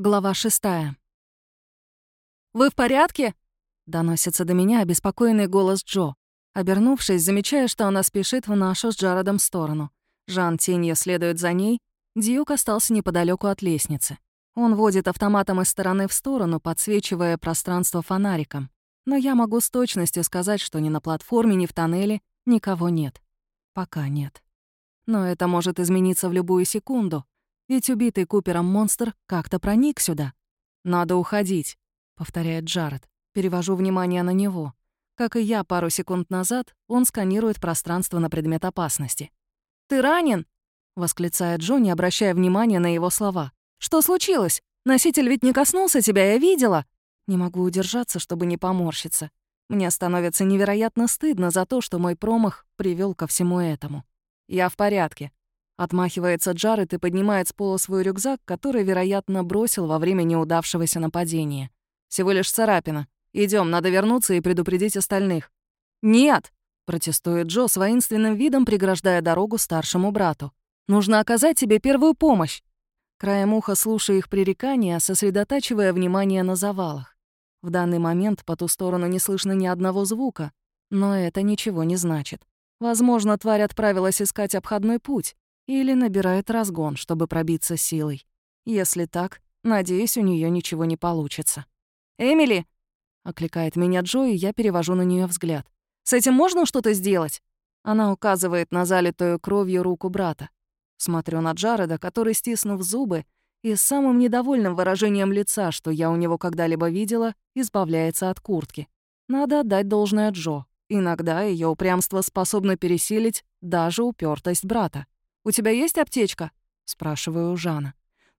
Глава шестая. «Вы в порядке?» — доносится до меня обеспокоенный голос Джо. Обернувшись, замечая, что она спешит в нашу с Джаредом сторону. Жан тенью следует за ней. Дьюк остался неподалеку от лестницы. Он водит автоматом из стороны в сторону, подсвечивая пространство фонариком. Но я могу с точностью сказать, что ни на платформе, ни в тоннеле никого нет. Пока нет. Но это может измениться в любую секунду. Ведь убитый Купером монстр как-то проник сюда. «Надо уходить», — повторяет Джаред. Перевожу внимание на него. Как и я пару секунд назад, он сканирует пространство на предмет опасности. «Ты ранен?» — восклицает Джо, не обращая внимания на его слова. «Что случилось? Носитель ведь не коснулся тебя, я видела!» Не могу удержаться, чтобы не поморщиться. Мне становится невероятно стыдно за то, что мой промах привел ко всему этому. «Я в порядке», Отмахивается Джаред и поднимает с пола свой рюкзак, который, вероятно, бросил во время неудавшегося нападения. «Всего лишь царапина. Идем, надо вернуться и предупредить остальных». «Нет!» — протестует Джо с воинственным видом, преграждая дорогу старшему брату. «Нужно оказать тебе первую помощь!» Краем уха слушая их пререкания, сосредотачивая внимание на завалах. В данный момент по ту сторону не слышно ни одного звука, но это ничего не значит. Возможно, тварь отправилась искать обходной путь, или набирает разгон, чтобы пробиться силой. Если так, надеюсь, у нее ничего не получится. «Эмили!» — окликает меня Джо, и я перевожу на нее взгляд. «С этим можно что-то сделать?» Она указывает на залитую кровью руку брата. Смотрю на Джареда, который, стиснув зубы, и с самым недовольным выражением лица, что я у него когда-либо видела, избавляется от куртки. Надо отдать должное Джо. Иногда ее упрямство способно пересилить даже упертость брата. «У тебя есть аптечка?» — спрашиваю у Жана.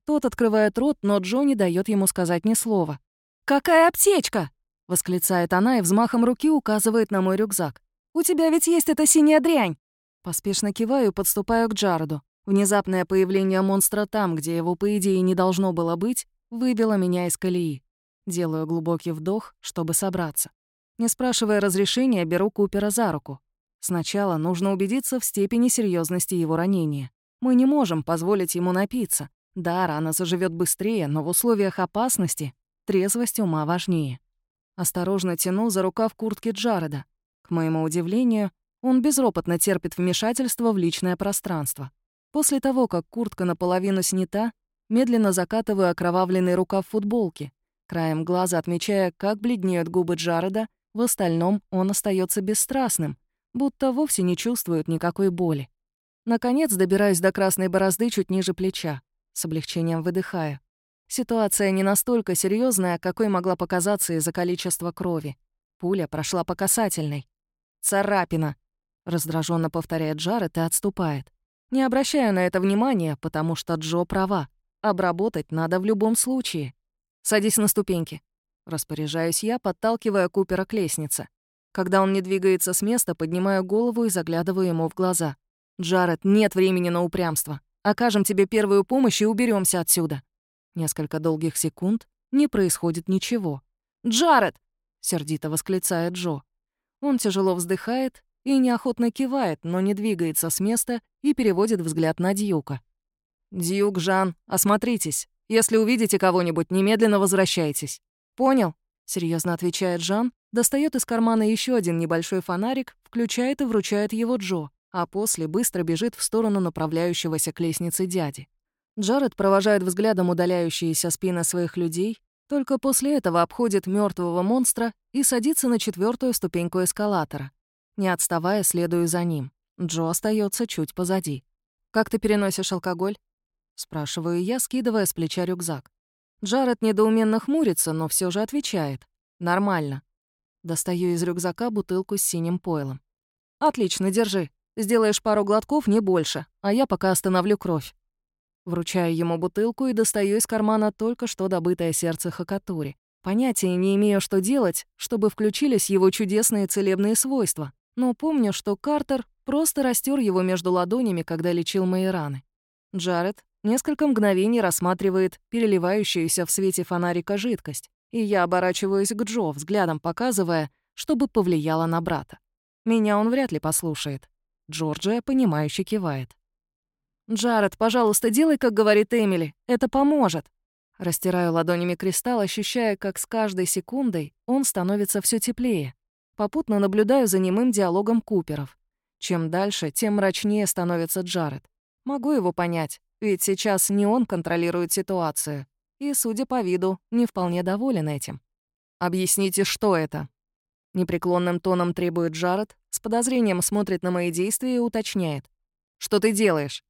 Тот открывает рот, но Джо не даёт ему сказать ни слова. «Какая аптечка?» — восклицает она и взмахом руки указывает на мой рюкзак. «У тебя ведь есть эта синяя дрянь!» Поспешно киваю подступаю к Джареду. Внезапное появление монстра там, где его, по идее, не должно было быть, выбило меня из колеи. Делаю глубокий вдох, чтобы собраться. Не спрашивая разрешения, беру Купера за руку. Сначала нужно убедиться в степени серьезности его ранения. Мы не можем позволить ему напиться. Да, рана заживет быстрее, но в условиях опасности трезвость ума важнее. Осторожно тяну за рукав куртки Джареда. К моему удивлению, он безропотно терпит вмешательство в личное пространство. После того, как куртка наполовину снята, медленно закатываю окровавленный рукав футболки, краем глаза отмечая, как бледнеют губы Джареда, в остальном он остается бесстрастным, будто вовсе не чувствуют никакой боли. Наконец добираюсь до красной борозды чуть ниже плеча, с облегчением выдыхая. Ситуация не настолько серьезная, какой могла показаться из-за количества крови. Пуля прошла по касательной. «Царапина!» — раздраженно повторяет Джаред и отступает. Не обращаю на это внимания, потому что Джо права. Обработать надо в любом случае. «Садись на ступеньки», — распоряжаюсь я, подталкивая Купера к лестнице. Когда он не двигается с места, поднимаю голову и заглядываю ему в глаза. «Джаред, нет времени на упрямство. Окажем тебе первую помощь и уберемся отсюда». Несколько долгих секунд не происходит ничего. «Джаред!» — сердито восклицает Джо. Он тяжело вздыхает и неохотно кивает, но не двигается с места и переводит взгляд на Дьюка. «Дьюк, Жан, осмотритесь. Если увидите кого-нибудь, немедленно возвращайтесь». «Понял?» — серьезно отвечает Жан достает из кармана еще один небольшой фонарик, включает и вручает его Джо, а после быстро бежит в сторону направляющегося к лестнице дяди. Джаред провожает взглядом удаляющиеся спины своих людей, только после этого обходит мертвого монстра и садится на четвертую ступеньку эскалатора. Не отставая, следую за ним. Джо остается чуть позади. «Как ты переносишь алкоголь?» — спрашиваю я, скидывая с плеча рюкзак. Джаред недоуменно хмурится, но все же отвечает. «Нормально. Достаю из рюкзака бутылку с синим пойлом. «Отлично, держи. Сделаешь пару глотков, не больше, а я пока остановлю кровь». Вручаю ему бутылку и достаю из кармана только что добытое сердце Хакатури. Понятия не имею, что делать, чтобы включились его чудесные целебные свойства, но помню, что Картер просто растер его между ладонями, когда лечил мои раны. Джаред несколько мгновений рассматривает переливающуюся в свете фонарика жидкость, и я оборачиваюсь к Джо, взглядом показывая, чтобы повлияло на брата. Меня он вряд ли послушает. Джорджия, понимающе кивает. «Джаред, пожалуйста, делай, как говорит Эмили. Это поможет». Растираю ладонями кристалл, ощущая, как с каждой секундой он становится все теплее. Попутно наблюдаю за немым диалогом Куперов. Чем дальше, тем мрачнее становится Джаред. Могу его понять, ведь сейчас не он контролирует ситуацию. И, судя по виду, не вполне доволен этим. «Объясните, что это?» Непреклонным тоном требует Джаред, с подозрением смотрит на мои действия и уточняет. «Что ты делаешь?»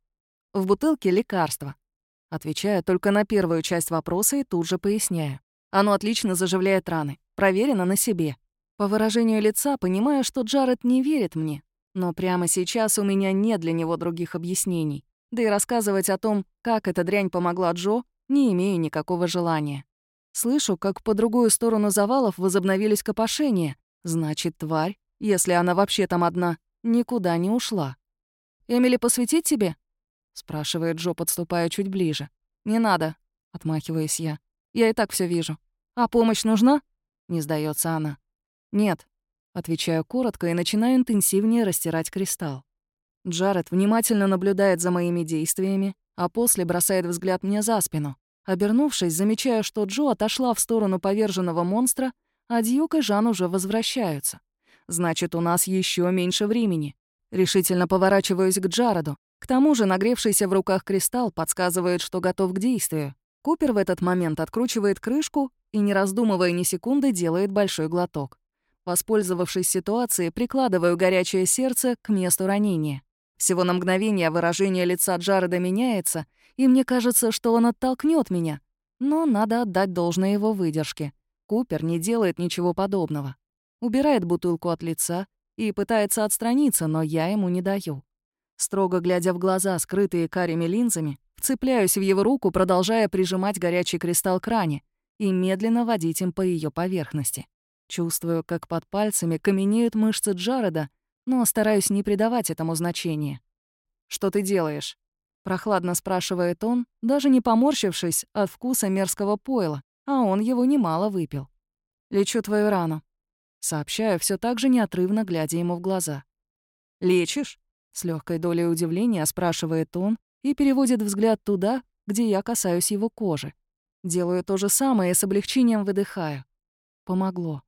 «В бутылке лекарство». Отвечаю только на первую часть вопроса и тут же поясняю. Оно отлично заживляет раны. Проверено на себе. По выражению лица понимаю, что Джаред не верит мне. Но прямо сейчас у меня нет для него других объяснений. Да и рассказывать о том, как эта дрянь помогла Джо, не имею никакого желания. Слышу, как по другую сторону завалов возобновились копошения. Значит, тварь, если она вообще там одна, никуда не ушла. «Эмили, посвятить тебе?» — спрашивает Джо, подступая чуть ближе. «Не надо», — отмахиваюсь я. «Я и так все вижу. А помощь нужна?» — не сдается она. «Нет», — отвечаю коротко и начинаю интенсивнее растирать кристалл. Джаред внимательно наблюдает за моими действиями, а после бросает взгляд мне за спину. Обернувшись, замечаю, что Джо отошла в сторону поверженного монстра, а Дьюк и Жан уже возвращаются. Значит, у нас еще меньше времени. Решительно поворачиваюсь к Джареду. К тому же нагревшийся в руках кристалл подсказывает, что готов к действию. Купер в этот момент откручивает крышку и, не раздумывая ни секунды, делает большой глоток. Воспользовавшись ситуацией, прикладываю горячее сердце к месту ранения. Всего на мгновение выражение лица Джареда меняется, и мне кажется, что он оттолкнет меня. Но надо отдать должное его выдержке. Купер не делает ничего подобного. Убирает бутылку от лица и пытается отстраниться, но я ему не даю. Строго глядя в глаза, скрытые карими линзами, вцепляюсь в его руку, продолжая прижимать горячий кристалл к ране и медленно водить им по ее поверхности. Чувствую, как под пальцами каменеют мышцы Джареда, но стараюсь не придавать этому значения. «Что ты делаешь?» — прохладно спрашивает он, даже не поморщившись от вкуса мерзкого пойла, а он его немало выпил. «Лечу твою рану», — сообщаю, все так же неотрывно глядя ему в глаза. «Лечишь?» — с легкой долей удивления спрашивает он и переводит взгляд туда, где я касаюсь его кожи. Делаю то же самое и с облегчением выдыхаю. Помогло.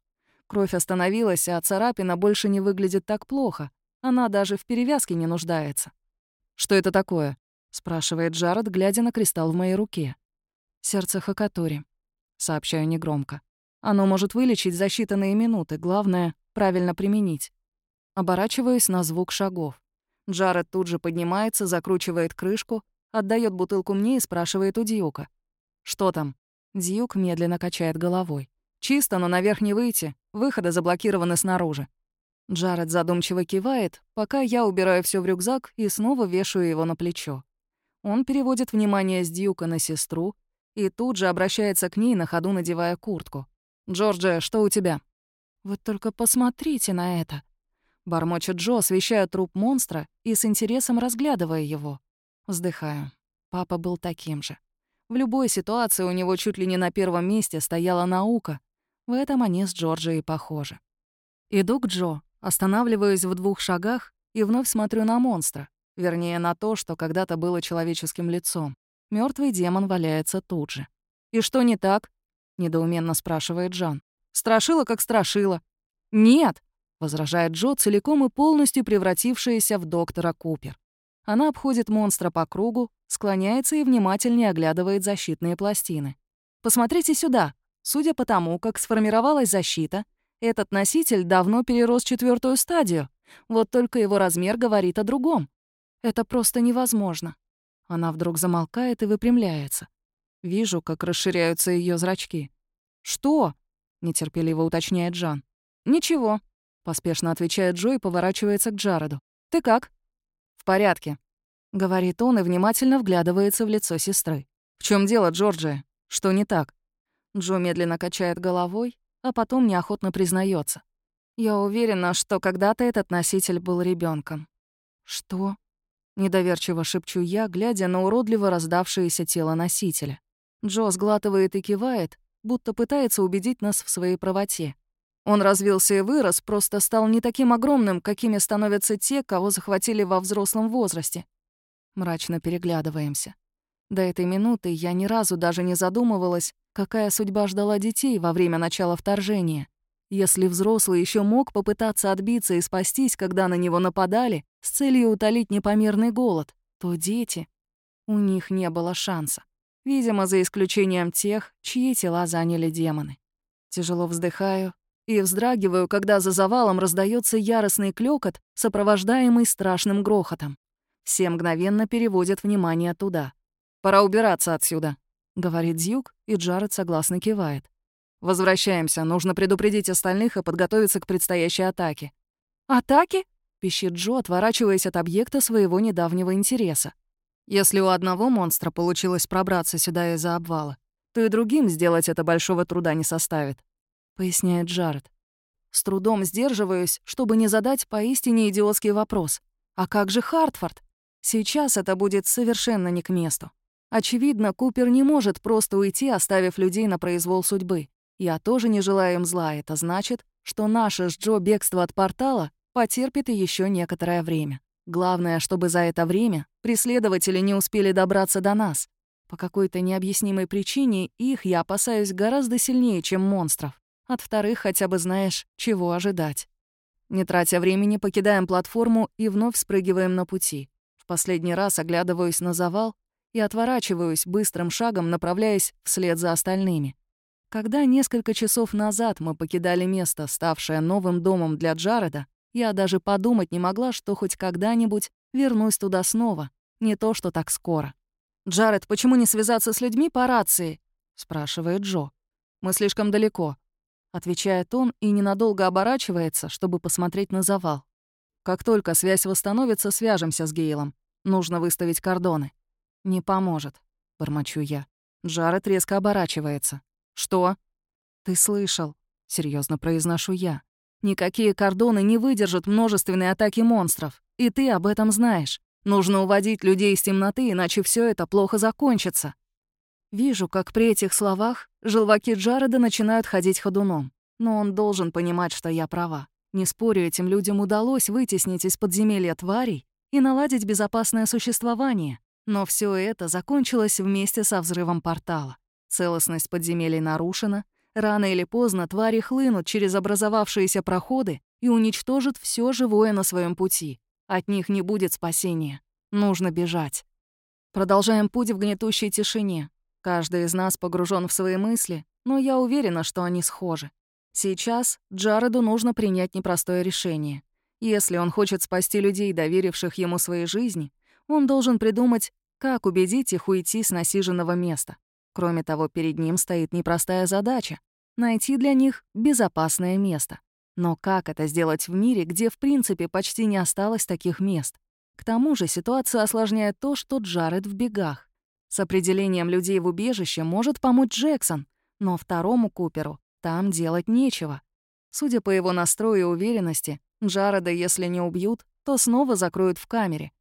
Кровь остановилась, а царапина больше не выглядит так плохо. Она даже в перевязке не нуждается. «Что это такое?» — спрашивает Джаред, глядя на кристалл в моей руке. «Сердце Хакатори», — сообщаю негромко. «Оно может вылечить за считанные минуты, главное — правильно применить». Оборачиваюсь на звук шагов. Джаред тут же поднимается, закручивает крышку, отдает бутылку мне и спрашивает у Дьюка. «Что там?» Дьюк медленно качает головой. «Чисто, но наверх не выйти. Выходы заблокированы снаружи». Джаред задумчиво кивает, пока я убираю все в рюкзак и снова вешаю его на плечо. Он переводит внимание с Дьюка на сестру и тут же обращается к ней, на ходу надевая куртку. «Джорджия, что у тебя?» «Вы только посмотрите на это!» Бормочет Джо, освещая труп монстра и с интересом разглядывая его. Вздыхаю. Папа был таким же. В любой ситуации у него чуть ли не на первом месте стояла наука, в этом они с Джорджией похожи. Иду к Джо, останавливаюсь в двух шагах и вновь смотрю на монстра, вернее, на то, что когда-то было человеческим лицом. Мертвый демон валяется тут же. «И что не так?» — недоуменно спрашивает Джан. «Страшила, как страшила». «Нет!» — возражает Джо, целиком и полностью превратившаяся в доктора Купер. Она обходит монстра по кругу, склоняется и внимательнее оглядывает защитные пластины. «Посмотрите сюда!» Судя по тому, как сформировалась защита, этот носитель давно перерос четвертую стадию, вот только его размер говорит о другом. Это просто невозможно. Она вдруг замолкает и выпрямляется. Вижу, как расширяются ее зрачки. «Что?» — нетерпеливо уточняет Джан. «Ничего», — поспешно отвечает Джо и поворачивается к Джареду. «Ты как?» «В порядке», — говорит он и внимательно вглядывается в лицо сестры. «В чем дело, Джорджия? Что не так?» Джо медленно качает головой, а потом неохотно признается. «Я уверена, что когда-то этот носитель был ребенком. «Что?» — недоверчиво шепчу я, глядя на уродливо раздавшееся тело носителя. Джо сглатывает и кивает, будто пытается убедить нас в своей правоте. Он развился и вырос, просто стал не таким огромным, какими становятся те, кого захватили во взрослом возрасте. Мрачно переглядываемся. До этой минуты я ни разу даже не задумывалась, какая судьба ждала детей во время начала вторжения. Если взрослый еще мог попытаться отбиться и спастись, когда на него нападали, с целью утолить непомерный голод, то дети... У них не было шанса. Видимо, за исключением тех, чьи тела заняли демоны. Тяжело вздыхаю и вздрагиваю, когда за завалом раздается яростный клёкот, сопровождаемый страшным грохотом. Все мгновенно переводят внимание туда. «Пора убираться отсюда», — говорит Зюк, и Джаред согласно кивает. «Возвращаемся, нужно предупредить остальных и подготовиться к предстоящей атаке». «Атаке?» — пищит Джо, отворачиваясь от объекта своего недавнего интереса. «Если у одного монстра получилось пробраться сюда из-за обвала, то и другим сделать это большого труда не составит», — поясняет Джаред. С трудом сдерживаюсь, чтобы не задать поистине идиотский вопрос. «А как же Хартфорд?» Сейчас это будет совершенно не к месту. Очевидно, Купер не может просто уйти, оставив людей на произвол судьбы. Я тоже не желаю им зла, это значит, что наше с Джо бегство от портала потерпит еще некоторое время. Главное, чтобы за это время преследователи не успели добраться до нас. По какой-то необъяснимой причине их я опасаюсь гораздо сильнее, чем монстров. От вторых хотя бы знаешь, чего ожидать. Не тратя времени, покидаем платформу и вновь спрыгиваем на пути последний раз оглядываюсь на завал и отворачиваюсь быстрым шагом, направляясь вслед за остальными. Когда несколько часов назад мы покидали место, ставшее новым домом для Джареда, я даже подумать не могла, что хоть когда-нибудь вернусь туда снова, не то что так скоро. «Джаред, почему не связаться с людьми по рации?» — спрашивает Джо. «Мы слишком далеко», — отвечает он и ненадолго оборачивается, чтобы посмотреть на завал. «Как только связь восстановится, свяжемся с Гейлом. Нужно выставить кордоны. Не поможет, бормочу я. Джаред резко оборачивается. Что? Ты слышал? Серьезно произношу я. Никакие кордоны не выдержат множественной атаки монстров. И ты об этом знаешь. Нужно уводить людей из темноты, иначе все это плохо закончится. Вижу, как при этих словах желваки Джареда начинают ходить ходуном. Но он должен понимать, что я права. Не спорю, этим людям удалось вытеснить из подземелья тварей, и наладить безопасное существование. Но все это закончилось вместе со взрывом портала. Целостность подземелий нарушена, рано или поздно твари хлынут через образовавшиеся проходы и уничтожат все живое на своем пути. От них не будет спасения. Нужно бежать. Продолжаем путь в гнетущей тишине. Каждый из нас погружен в свои мысли, но я уверена, что они схожи. Сейчас Джареду нужно принять непростое решение. Если он хочет спасти людей, доверивших ему своей жизни, он должен придумать, как убедить их уйти с насиженного места. Кроме того, перед ним стоит непростая задача — найти для них безопасное место. Но как это сделать в мире, где в принципе почти не осталось таких мест? К тому же ситуацию осложняет то, что Джаред в бегах. С определением людей в убежище может помочь Джексон, но второму Куперу там делать нечего. Судя по его настрою и уверенности, Джареда, если не убьют, то снова закроют в камере.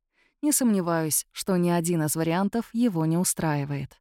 Не сомневаюсь, что ни один из вариантов его не устраивает.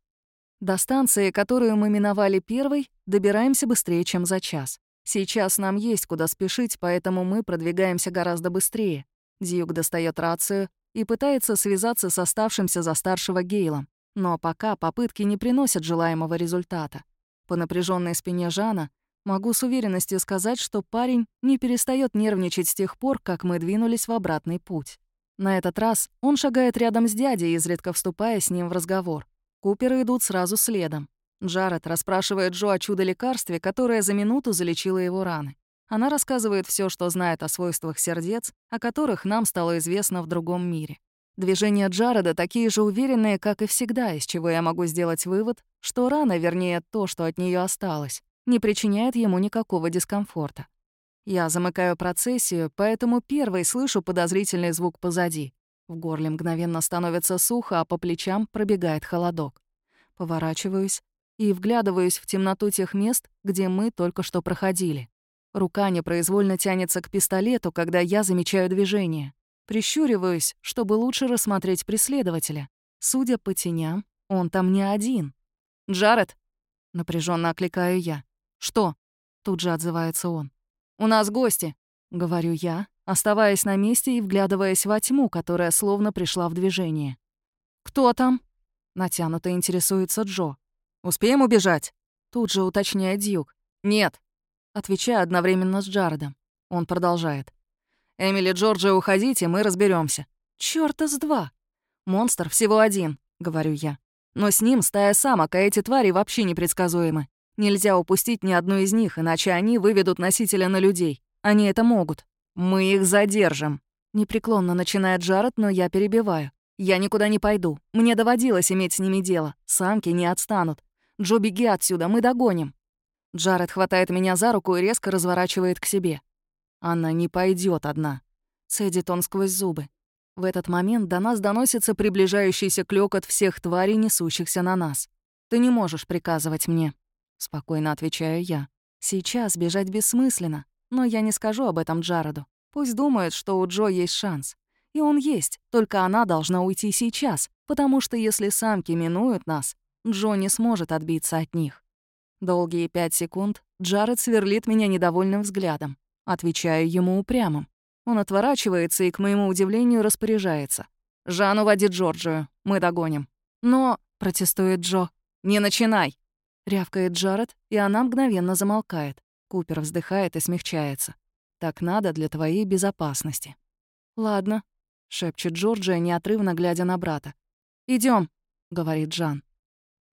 До станции, которую мы миновали первой, добираемся быстрее, чем за час. Сейчас нам есть куда спешить, поэтому мы продвигаемся гораздо быстрее. Дьюк достает рацию и пытается связаться с оставшимся за старшего Гейлом. Но пока попытки не приносят желаемого результата. По напряженной спине Жана Могу с уверенностью сказать, что парень не перестает нервничать с тех пор, как мы двинулись в обратный путь. На этот раз он шагает рядом с дядей, изредка вступая с ним в разговор. Куперы идут сразу следом. Джаред расспрашивает Джо о чудо-лекарстве, которое за минуту залечило его раны. Она рассказывает все, что знает о свойствах сердец, о которых нам стало известно в другом мире. Движения Джареда такие же уверенные, как и всегда, из чего я могу сделать вывод, что рана, вернее, то, что от нее осталось, не причиняет ему никакого дискомфорта. Я замыкаю процессию, поэтому первой слышу подозрительный звук позади. В горле мгновенно становится сухо, а по плечам пробегает холодок. Поворачиваюсь и вглядываюсь в темноту тех мест, где мы только что проходили. Рука непроизвольно тянется к пистолету, когда я замечаю движение. Прищуриваюсь, чтобы лучше рассмотреть преследователя. Судя по теням, он там не один. «Джаред!» — напряженно окликаю я. «Что?» — тут же отзывается он. «У нас гости», — говорю я, оставаясь на месте и вглядываясь во тьму, которая словно пришла в движение. «Кто там?» Натянуто интересуется Джо. «Успеем убежать?» Тут же уточняет Дьюк. «Нет», отвечаю одновременно с Джаредом. Он продолжает. «Эмили, Джорджия, уходите, мы разберемся. Чёрта с два! Монстр всего один», — говорю я. «Но с ним стая самок, а эти твари вообще непредсказуемы. Нельзя упустить ни одну из них, иначе они выведут носителя на людей. Они это могут. Мы их задержим». Непреклонно начинает Джаред, но я перебиваю. «Я никуда не пойду. Мне доводилось иметь с ними дело. Самки не отстанут. Джо, беги отсюда, мы догоним». Джаред хватает меня за руку и резко разворачивает к себе. «Она не пойдет одна», — цедит он сквозь зубы. В этот момент до нас доносится приближающийся клёкот всех тварей, несущихся на нас. «Ты не можешь приказывать мне», — спокойно отвечаю я. «Сейчас бежать бессмысленно, но я не скажу об этом Джареду. Пусть думает, что у Джо есть шанс. И он есть, только она должна уйти сейчас, потому что если самки минуют нас, Джо не сможет отбиться от них. Долгие пять секунд Джаред сверлит меня недовольным взглядом. Отвечаю ему упрямым. Он отворачивается и, к моему удивлению, распоряжается. «Жан, уводи Джорджию. Мы догоним». «Но...» — протестует Джо. «Не начинай!» — рявкает Джаред, и она мгновенно замолкает. Купер вздыхает и смягчается. «Так надо для твоей безопасности». «Ладно», — шепчет Джорджия, неотрывно глядя на брата. Идем, говорит Жан.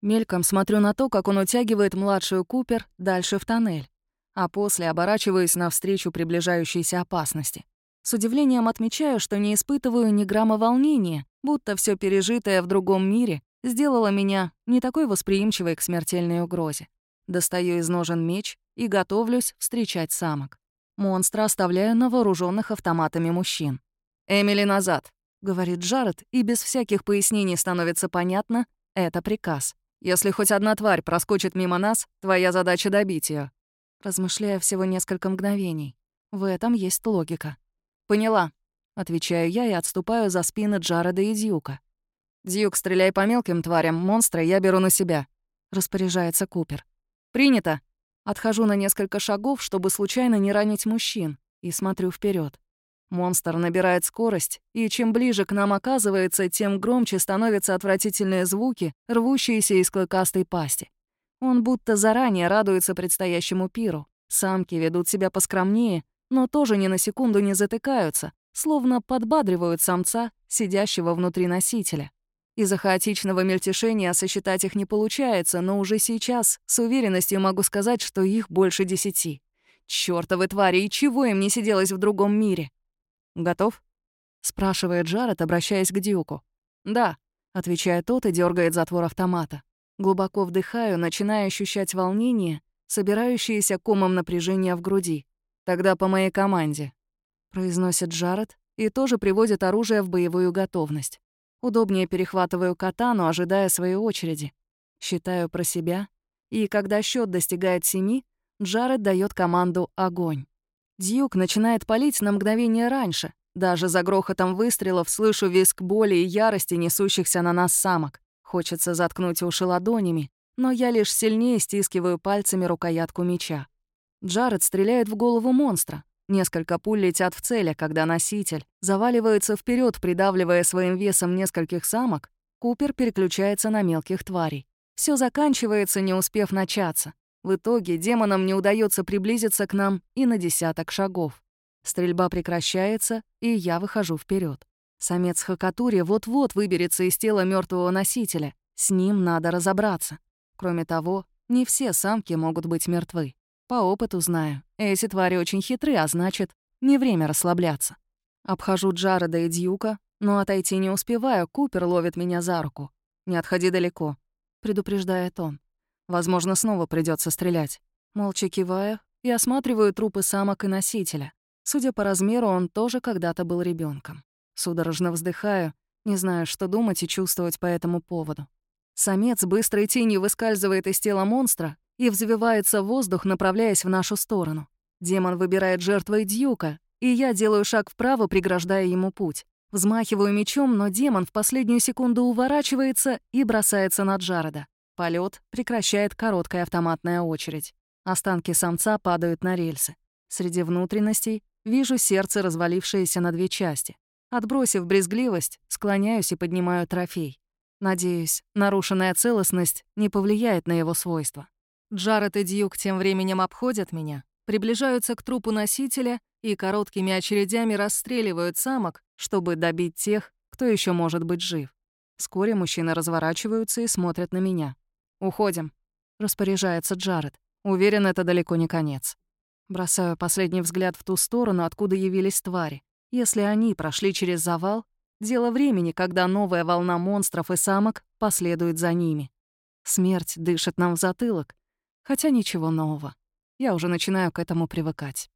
Мельком смотрю на то, как он утягивает младшую Купер дальше в тоннель, а после оборачиваюсь навстречу приближающейся опасности. С удивлением отмечаю, что не испытываю ни грамма волнения, будто все пережитое в другом мире сделало меня не такой восприимчивой к смертельной угрозе. Достаю из ножен меч и готовлюсь встречать самок. Монстра оставляю на вооруженных автоматами мужчин. «Эмили назад», — говорит Джаред, и без всяких пояснений становится понятно, это приказ. Если хоть одна тварь проскочит мимо нас, твоя задача добить ее. Размышляя всего несколько мгновений. В этом есть логика. «Поняла», — отвечаю я и отступаю за спины Джареда и Дьюка. «Дьюк, стреляй по мелким тварям, монстра я беру на себя», — распоряжается Купер. «Принято». Отхожу на несколько шагов, чтобы случайно не ранить мужчин, и смотрю вперед. Монстр набирает скорость, и чем ближе к нам оказывается, тем громче становятся отвратительные звуки, рвущиеся из клыкастой пасти. Он будто заранее радуется предстоящему пиру. Самки ведут себя поскромнее, но тоже ни на секунду не затыкаются, словно подбадривают самца, сидящего внутри носителя. Из-за хаотичного мельтешения сосчитать их не получается, но уже сейчас с уверенностью могу сказать, что их больше десяти. Чёртовы твари, и чего им не сиделось в другом мире? «Готов?» — спрашивает Джаред, обращаясь к Дюку. «Да», — отвечает тот и дергает затвор автомата. Глубоко вдыхаю, начиная ощущать волнение, собирающееся комом напряжения в груди. «Тогда по моей команде», — произносит Джаред и тоже приводит оружие в боевую готовность. Удобнее перехватываю катану, ожидая своей очереди. Считаю про себя, и когда счет достигает семи, Джаред дает команду «Огонь». Дьюк начинает палить на мгновение раньше. Даже за грохотом выстрелов слышу визг боли и ярости, несущихся на нас самок. Хочется заткнуть уши ладонями, но я лишь сильнее стискиваю пальцами рукоятку меча. Джаред стреляет в голову монстра. Несколько пуль летят в цель, а когда носитель заваливается вперед, придавливая своим весом нескольких самок, Купер переключается на мелких тварей. Все заканчивается, не успев начаться. В итоге демонам не удается приблизиться к нам и на десяток шагов. Стрельба прекращается, и я выхожу вперед. Самец Хакатури вот-вот выберется из тела мертвого носителя. С ним надо разобраться. Кроме того, не все самки могут быть мертвы. По опыту знаю, эти твари очень хитры, а значит, не время расслабляться. Обхожу Джареда и Дьюка, но отойти не успеваю, Купер ловит меня за руку. «Не отходи далеко», — предупреждает он. Возможно, снова придется стрелять. Молча киваю и осматриваю трупы самок и носителя. Судя по размеру, он тоже когда-то был ребенком. Судорожно вздыхаю, не знаю, что думать и чувствовать по этому поводу. Самец быстрой тенью выскальзывает из тела монстра и взвивается воздух, направляясь в нашу сторону. Демон выбирает жертвой дьюка, и я делаю шаг вправо, преграждая ему путь. Взмахиваю мечом, но демон в последнюю секунду уворачивается и бросается на Джареда. Полет прекращает короткая автоматная очередь. Останки самца падают на рельсы. Среди внутренностей вижу сердце, развалившееся на две части. Отбросив брезгливость, склоняюсь и поднимаю трофей. Надеюсь, нарушенная целостность не повлияет на его свойства. Джаред и Дьюк тем временем обходят меня, приближаются к трупу носителя и короткими очередями расстреливают самок, чтобы добить тех, кто еще может быть жив. Вскоре мужчины разворачиваются и смотрят на меня. «Уходим», — распоряжается Джаред. Уверен, это далеко не конец. Бросаю последний взгляд в ту сторону, откуда явились твари. Если они прошли через завал, дело времени, когда новая волна монстров и самок последует за ними. Смерть дышит нам в затылок, хотя ничего нового. Я уже начинаю к этому привыкать.